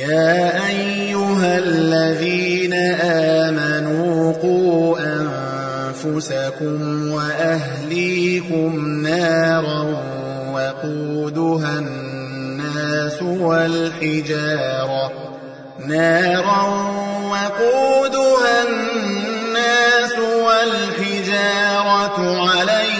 يا أيها الذين آمنوا قوا أنفسكم وأهليكم نارا وقودها الناس والحجارة. نارا وقودها الناس والحجارة عليها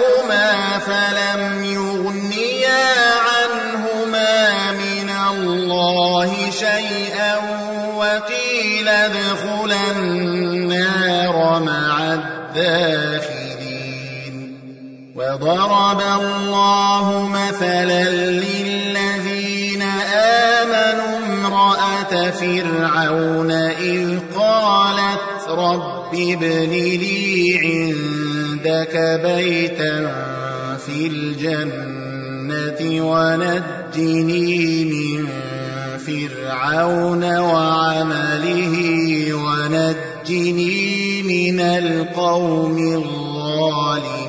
ادخلا النار مع الداخلين. وضرب الله مثلا للذين آمنوا امرأة فرعون إذ قالت رب ابن لي عندك بيتا في الجنة ونجني من فرعون وعمله ونجني من القوم الظالمين.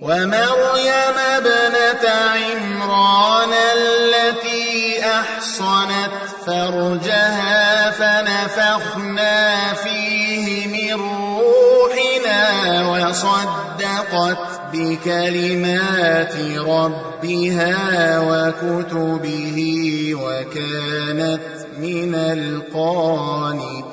ومريم ابنة عمران التي أحصنت فرجها فنفخنا فيه من روحنا وصدقت بكلمات ربها وكتبه وكانت من القانتين.